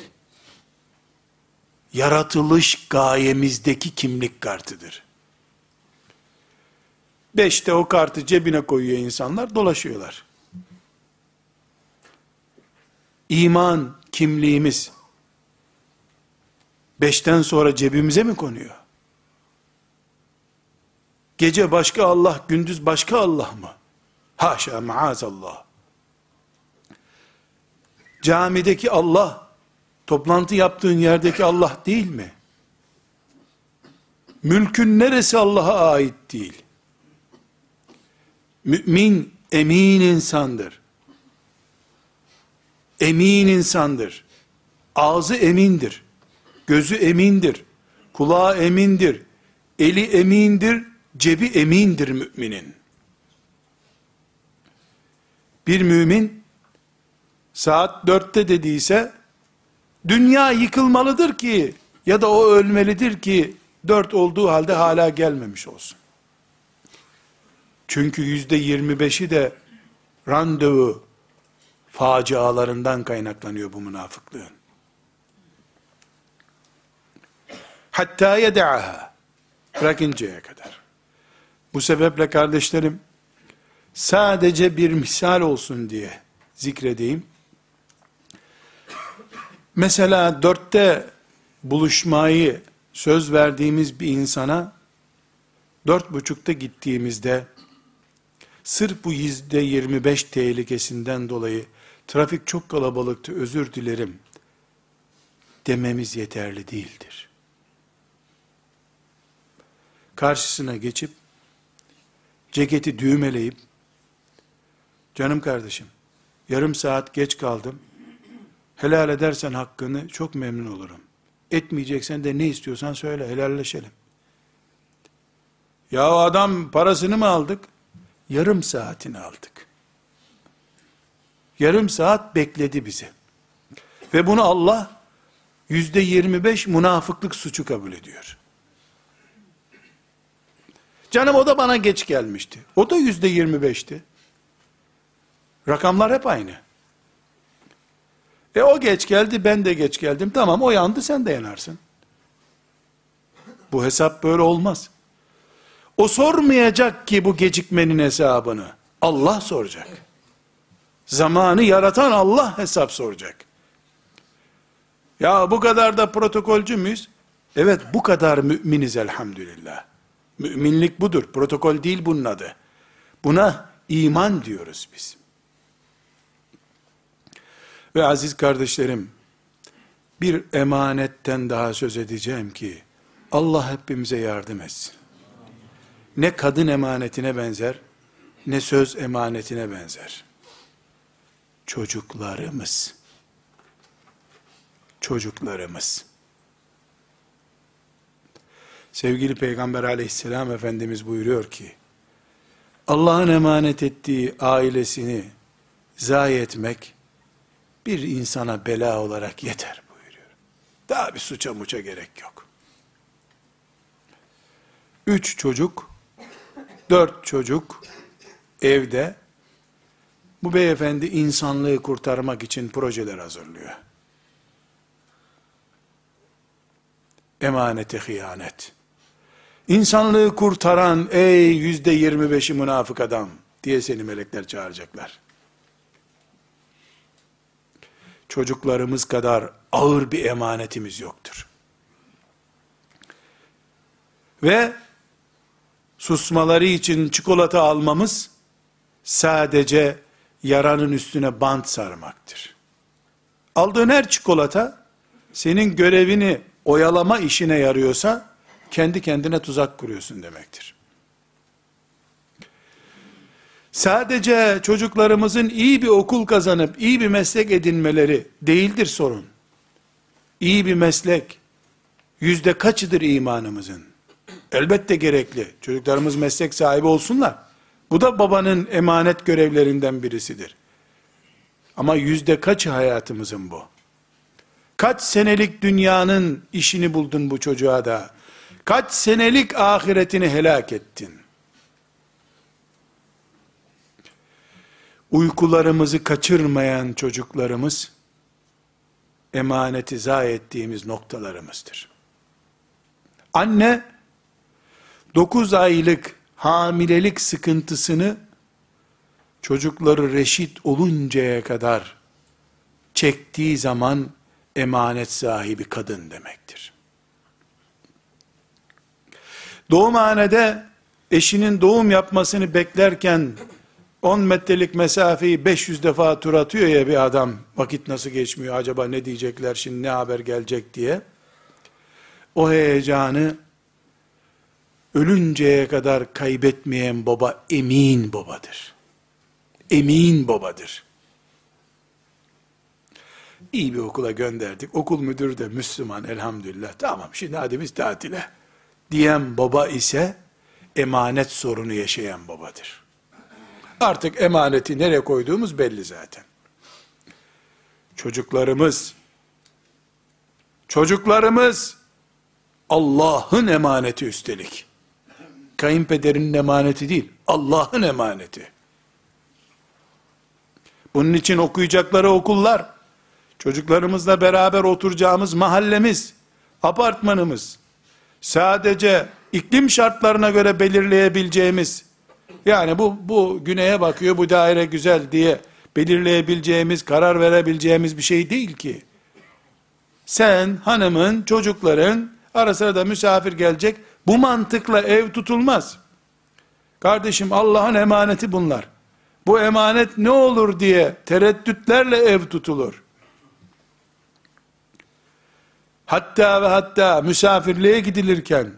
Yaratılış gayemizdeki kimlik kartıdır. 5'te o kartı cebine koyuyor insanlar, dolaşıyorlar. İman kimliğimiz, beşten sonra cebimize mi konuyor? Gece başka Allah, gündüz başka Allah mı? Haşa maazallah. Camideki Allah, toplantı yaptığın yerdeki Allah değil mi? Mülkün neresi Allah'a ait değil? Mümin emin insandır. Emin insandır. Ağzı emindir. Gözü emindir. Kulağı emindir. Eli emindir. Cebi emindir müminin. Bir mümin saat dörtte dediyse dünya yıkılmalıdır ki ya da o ölmelidir ki dört olduğu halde hala gelmemiş olsun. Çünkü yüzde yirmi beşi de randevu facialarından kaynaklanıyor bu münafıklığın. Hatta yedaha bırakıncaya kadar. Bu sebeple kardeşlerim sadece bir misal olsun diye zikredeyim. Mesela dörtte buluşmayı söz verdiğimiz bir insana dört buçukta gittiğimizde sırf bu yüzde yirmi beş tehlikesinden dolayı trafik çok kalabalıktı özür dilerim dememiz yeterli değildir. Karşısına geçip ceketi düğmeleyip canım kardeşim yarım saat geç kaldım helal edersen hakkını çok memnun olurum. Etmeyeceksen de ne istiyorsan söyle helalleşelim. Ya adam parasını mı aldık? Yarım saatini aldık. Yarım saat bekledi bizi. Ve bunu Allah yüzde yirmi beş münafıklık suçu kabul ediyor. Canım o da bana geç gelmişti. O da yüzde yirmi beşti. Rakamlar hep aynı. E o geç geldi, ben de geç geldim. Tamam o yandı, sen de yanarsın. Bu hesap böyle olmaz. O sormayacak ki bu gecikmenin hesabını. Allah soracak. Zamanı yaratan Allah hesap soracak. Ya bu kadar da protokolcü müyüz? Evet bu kadar müminiz elhamdülillah. Müminlik budur. Protokol değil bunun adı. Buna iman diyoruz biz. Ve aziz kardeşlerim, bir emanetten daha söz edeceğim ki, Allah hepimize yardım etsin. Ne kadın emanetine benzer, ne söz emanetine benzer. Çocuklarımız. Çocuklarımız. Sevgili Peygamber aleyhisselam Efendimiz buyuruyor ki, Allah'ın emanet ettiği ailesini zayi etmek, bir insana bela olarak yeter buyuruyor. Daha bir suça muça gerek yok. Üç çocuk, dört çocuk evde, bu beyefendi insanlığı kurtarmak için projeler hazırlıyor. Emanete hıyanet. İnsanlığı kurtaran ey yüzde yirmi beşi münafık adam diye seni melekler çağıracaklar. Çocuklarımız kadar ağır bir emanetimiz yoktur. Ve susmaları için çikolata almamız sadece yaranın üstüne bant sarmaktır. Aldığın her çikolata senin görevini oyalama işine yarıyorsa kendi kendine tuzak kuruyorsun demektir. Sadece çocuklarımızın iyi bir okul kazanıp iyi bir meslek edinmeleri değildir sorun. İyi bir meslek yüzde kaçıdır imanımızın? Elbette gerekli. Çocuklarımız meslek sahibi olsunlar. Bu da babanın emanet görevlerinden birisidir. Ama yüzde kaçı hayatımızın bu? Kaç senelik dünyanın işini buldun bu çocuğa da? Kaç senelik ahiretini helak ettin? Uykularımızı kaçırmayan çocuklarımız, emaneti zayi ettiğimiz noktalarımızdır. Anne, 9 aylık hamilelik sıkıntısını, çocukları reşit oluncaya kadar çektiği zaman, emanet sahibi kadın demektir. Doğumhanede eşinin doğum yapmasını beklerken 10 metrelik mesafeyi 500 defa tur atıyor ya bir adam. Vakit nasıl geçmiyor acaba ne diyecekler şimdi ne haber gelecek diye. O heyecanı ölünceye kadar kaybetmeyen baba emin babadır. Emin babadır. İyi bir okula gönderdik. Okul müdürü de Müslüman elhamdülillah. Tamam şimdi hadi biz tatile diyen baba ise emanet sorunu yaşayan babadır. Artık emaneti nereye koyduğumuz belli zaten. Çocuklarımız, çocuklarımız Allah'ın emaneti üstelik. Kayınpederinin emaneti değil, Allah'ın emaneti. Bunun için okuyacakları okullar, çocuklarımızla beraber oturacağımız mahallemiz, apartmanımız, sadece iklim şartlarına göre belirleyebileceğimiz, yani bu, bu güneye bakıyor, bu daire güzel diye belirleyebileceğimiz, karar verebileceğimiz bir şey değil ki. Sen, hanımın, çocukların, ara sıra da misafir gelecek, bu mantıkla ev tutulmaz. Kardeşim Allah'ın emaneti bunlar. Bu emanet ne olur diye tereddütlerle ev tutulur. Hatta ve hatta misafirliğe gidilirken,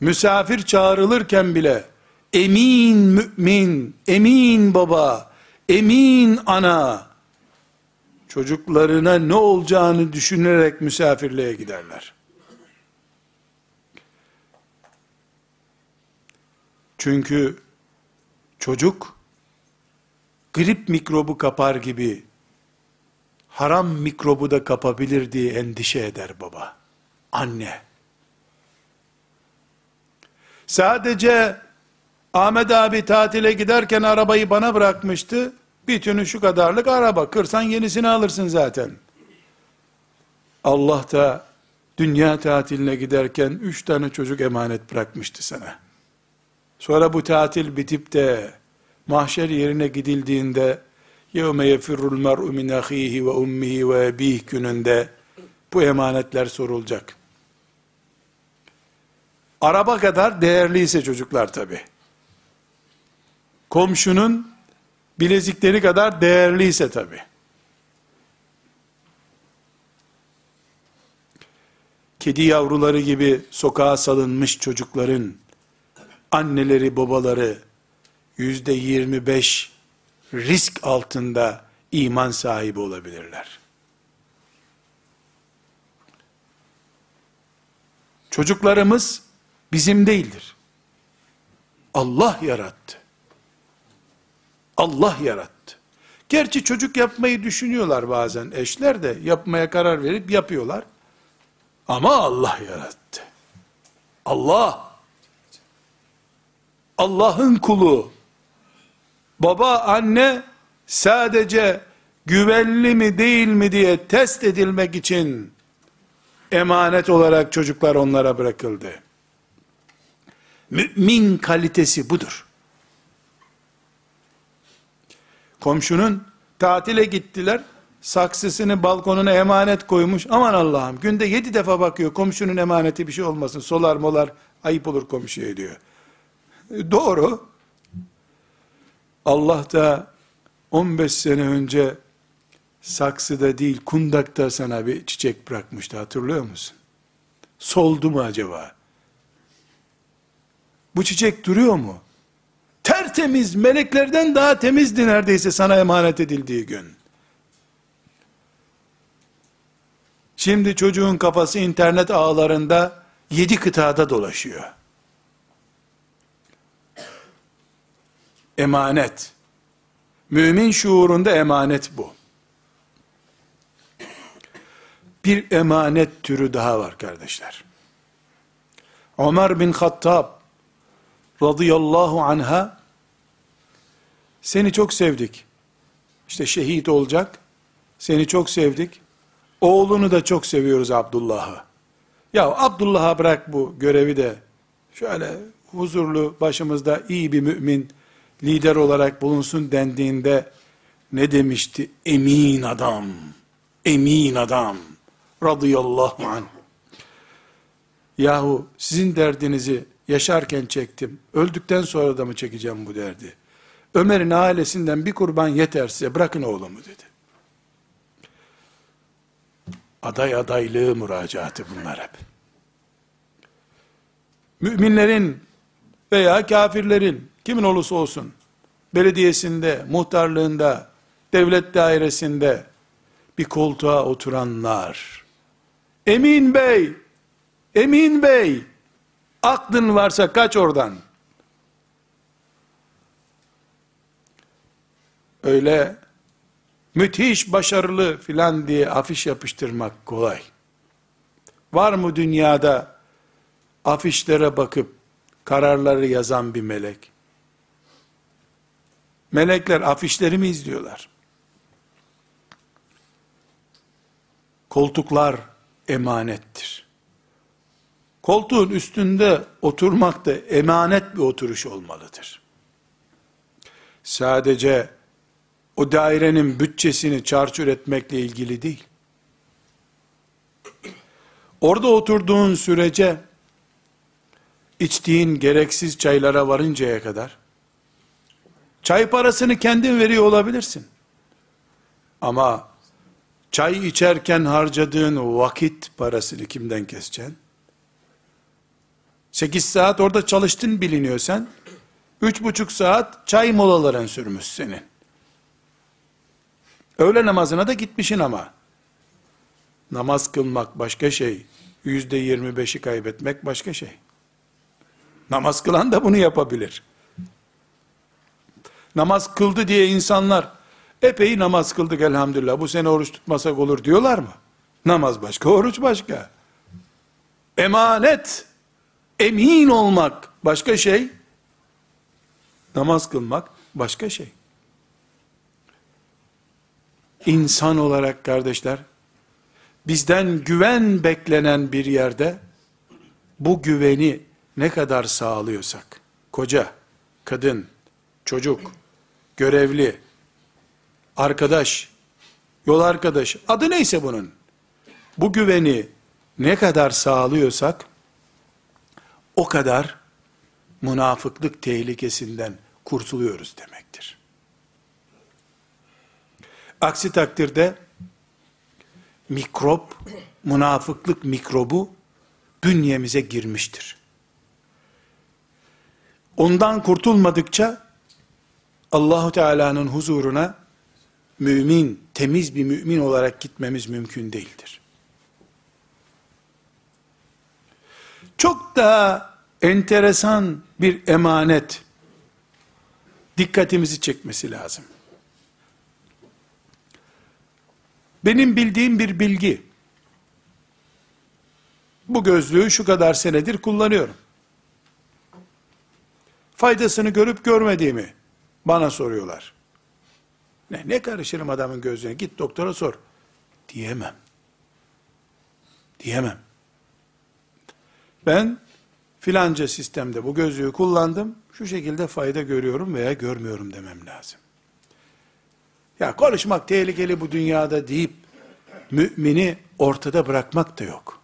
misafir çağrılırken bile, emin mümin, emin baba, emin ana, çocuklarına ne olacağını düşünerek misafirliğe giderler. Çünkü çocuk grip mikrobu kapar gibi haram mikrobu da kapabilir diye endişe eder baba. Anne. Sadece Ahmet abi tatile giderken arabayı bana bırakmıştı. Bir tünü şu kadarlık araba. Kırsan yenisini alırsın zaten. Allah da dünya tatiline giderken üç tane çocuk emanet bırakmıştı sana. Sonra bu tatil bitip de mahşer yerine gidildiğinde يَوْمَ يَفِرُّ الْمَرْءُ مِنْ أَخِيهِ وَاُمِّهِ وَاَب۪يهِ gününde bu emanetler sorulacak. Araba kadar değerliyse çocuklar tabi. Komşunun bilezikleri kadar değerliyse tabi. Kedi yavruları gibi sokağa salınmış çocukların anneleri babaları yüzde yirmi beş risk altında iman sahibi olabilirler. Çocuklarımız bizim değildir. Allah yarattı. Allah yarattı. Gerçi çocuk yapmayı düşünüyorlar bazen eşler de yapmaya karar verip yapıyorlar. Ama Allah yarattı. Allah Allah'ın kulu baba anne sadece güvenli mi değil mi diye test edilmek için emanet olarak çocuklar onlara bırakıldı. Mümin kalitesi budur. Komşunun tatile gittiler, saksısını balkonuna emanet koymuş. Aman Allah'ım günde yedi defa bakıyor komşunun emaneti bir şey olmasın. Solar molar ayıp olur komşuya diyor. Doğru. Allah da 15 sene önce saksıda değil kundakta sana bir çiçek bırakmıştı hatırlıyor musun? Soldu mu acaba? Bu çiçek duruyor mu? Tertemiz, meleklerden daha temizdi neredeyse sana emanet edildiği gün. Şimdi çocuğun kafası internet ağlarında yedi kıtada dolaşıyor. Emanet. Mümin şuurunda emanet bu. Bir emanet türü daha var kardeşler. Ömer bin Hattab radıyallahu anha seni çok sevdik. İşte şehit olacak. Seni çok sevdik. Oğlunu da çok seviyoruz Abdullah'ı. Ya Abdullah'a bırak bu görevi de şöyle huzurlu başımızda iyi bir mümin lider olarak bulunsun dendiğinde ne demişti? Emin adam. Emin adam. Radıyallahu anh. Yahu sizin derdinizi yaşarken çektim. Öldükten sonra da mı çekeceğim bu derdi? Ömer'in ailesinden bir kurban yeter size bırakın oğlumu dedi. Aday adaylığı müracaatı bunlar hep. Müminlerin veya kafirlerin kimin olursa olsun belediyesinde, muhtarlığında, devlet dairesinde bir koltuğa oturanlar Emin Bey Emin Bey aklın varsa kaç oradan öyle müthiş başarılı filan diye afiş yapıştırmak kolay. Var mı dünyada afişlere bakıp kararları yazan bir melek? Melekler afişleri mi izliyorlar? Koltuklar emanettir. Koltuğun üstünde oturmak da emanet bir oturuş olmalıdır. Sadece o dairenin bütçesini çarçur etmekle ilgili değil. Orada oturduğun sürece içtiğin gereksiz çaylara varıncaya kadar çay parasını kendin veriyor olabilirsin. Ama çay içerken harcadığın vakit parasını kimden keseceksin? 8 saat orada çalıştın biliniyor sen. 3,5 saat çay molaların sürmüş senin. Öğle namazına da gitmişin ama. Namaz kılmak başka şey. Yüzde yirmi beşi kaybetmek başka şey. Namaz kılan da bunu yapabilir. Namaz kıldı diye insanlar epey namaz kıldık elhamdülillah bu sene oruç tutmasak olur diyorlar mı? Namaz başka, oruç başka. Emanet, emin olmak başka şey. Namaz kılmak başka şey insan olarak kardeşler, bizden güven beklenen bir yerde, bu güveni ne kadar sağlıyorsak, koca, kadın, çocuk, görevli, arkadaş, yol arkadaş, adı neyse bunun, bu güveni ne kadar sağlıyorsak, o kadar münafıklık tehlikesinden kurtuluyoruz demektir. Aksi takdirde mikrop, münafıklık mikrobu bünyemize girmiştir. Ondan kurtulmadıkça Allahu Teala'nın huzuruna mümin, temiz bir mümin olarak gitmemiz mümkün değildir. Çok daha enteresan bir emanet dikkatimizi çekmesi lazım. Benim bildiğim bir bilgi. Bu gözlüğü şu kadar senedir kullanıyorum. Faydasını görüp görmediğimi bana soruyorlar. Ne, ne karışırım adamın gözüne git doktora sor. Diyemem. Diyemem. Ben filanca sistemde bu gözlüğü kullandım, şu şekilde fayda görüyorum veya görmüyorum demem lazım. Ya konuşmak tehlikeli bu dünyada deyip mümini ortada bırakmak da yok.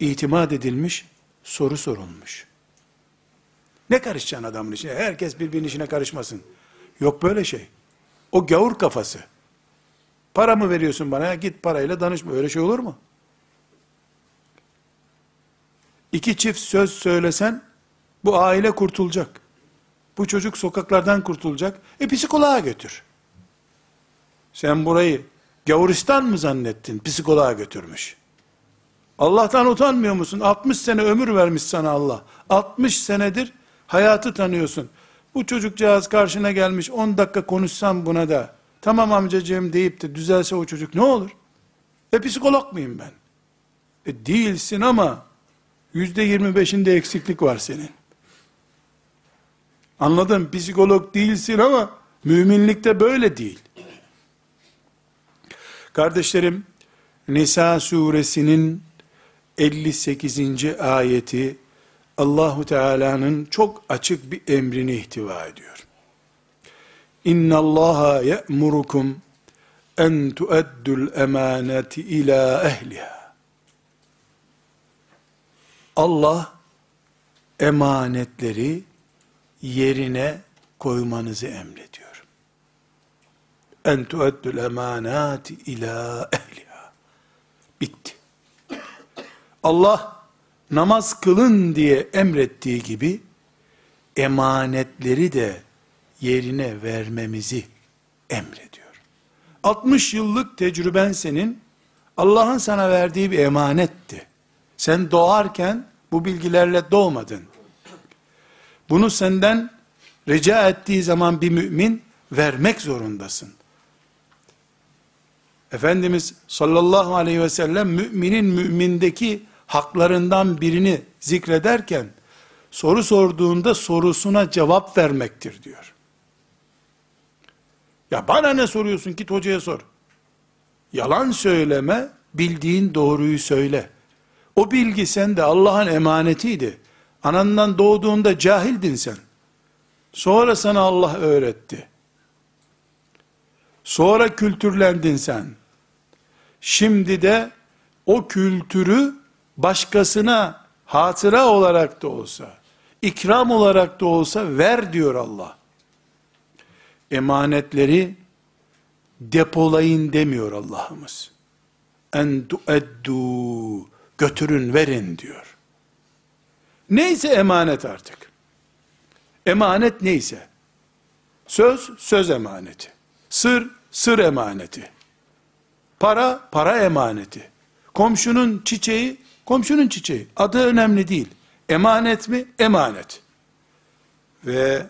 İtimat edilmiş, soru sorulmuş. Ne karışacaksın adamın işine? Herkes birbirinin işine karışmasın. Yok böyle şey. O gavur kafası. Para mı veriyorsun bana? Git parayla danışma. Öyle şey olur mu? İki çift söz söylesen bu aile kurtulacak. Bu çocuk sokaklardan kurtulacak. E psikoloğa götür. Sen burayı gavuristan mı zannettin? Psikoloğa götürmüş. Allah'tan utanmıyor musun? 60 sene ömür vermiş sana Allah. 60 senedir hayatı tanıyorsun. Bu çocukcağız karşına gelmiş 10 dakika konuşsam buna da tamam amcacığım deyip de düzelse o çocuk ne olur? E psikolog muyum ben? E değilsin ama yüzde yirmi beşinde eksiklik var senin. Anladın? Psikolog değilsin ama müminlikte böyle değil. Kardeşlerim, Nisa suresinin 58. ayeti Allahu Teala'nın çok açık bir emrini ihtiva ediyor. İnna Allaha ya'murukum en tu'addul emaneti ila ehliha. Allah emanetleri yerine koymanızı emrediyor. En tu'addul emanati ila ehliha. Bitti. Allah namaz kılın diye emrettiği gibi emanetleri de yerine vermemizi emrediyor. 60 yıllık tecrüben senin Allah'ın sana verdiği bir emanetti. Sen doğarken bu bilgilerle doğmadın. Bunu senden rica ettiği zaman bir mümin vermek zorundasın. Efendimiz sallallahu aleyhi ve sellem müminin mümindeki haklarından birini zikrederken soru sorduğunda sorusuna cevap vermektir diyor. Ya bana ne soruyorsun git hocaya sor. Yalan söyleme, bildiğin doğruyu söyle. O bilgi sende Allah'ın emanetiydi. Anandan doğduğunda cahildin sen. Sonra sana Allah öğretti. Sonra kültürlendin sen. Şimdi de o kültürü başkasına hatıra olarak da olsa, ikram olarak da olsa ver diyor Allah. Emanetleri depolayın demiyor Allah'ımız. En tueddu götürün verin diyor. Neyse emanet artık. Emanet neyse. Söz, söz emaneti. Sır, sır emaneti. Para, para emaneti. Komşunun çiçeği, komşunun çiçeği. Adı önemli değil. Emanet mi? Emanet. Ve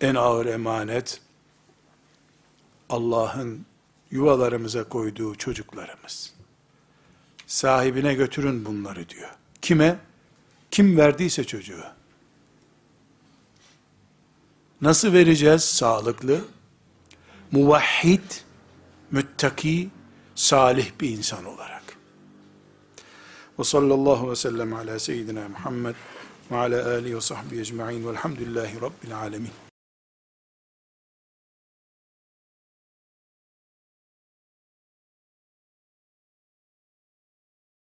en ağır emanet, Allah'ın yuvalarımıza koyduğu çocuklarımız. Sahibine götürün bunları diyor. Kime? Kim verdiyse çocuğu. Nasıl vereceğiz? Sağlıklı, muvahhid, müttaki, salih bir insan olarak. Ve sallallahu ve sellem ala seyyidina Muhammed ve ala alihi ve sahbihi ecma'in velhamdülillahi rabbil alemin.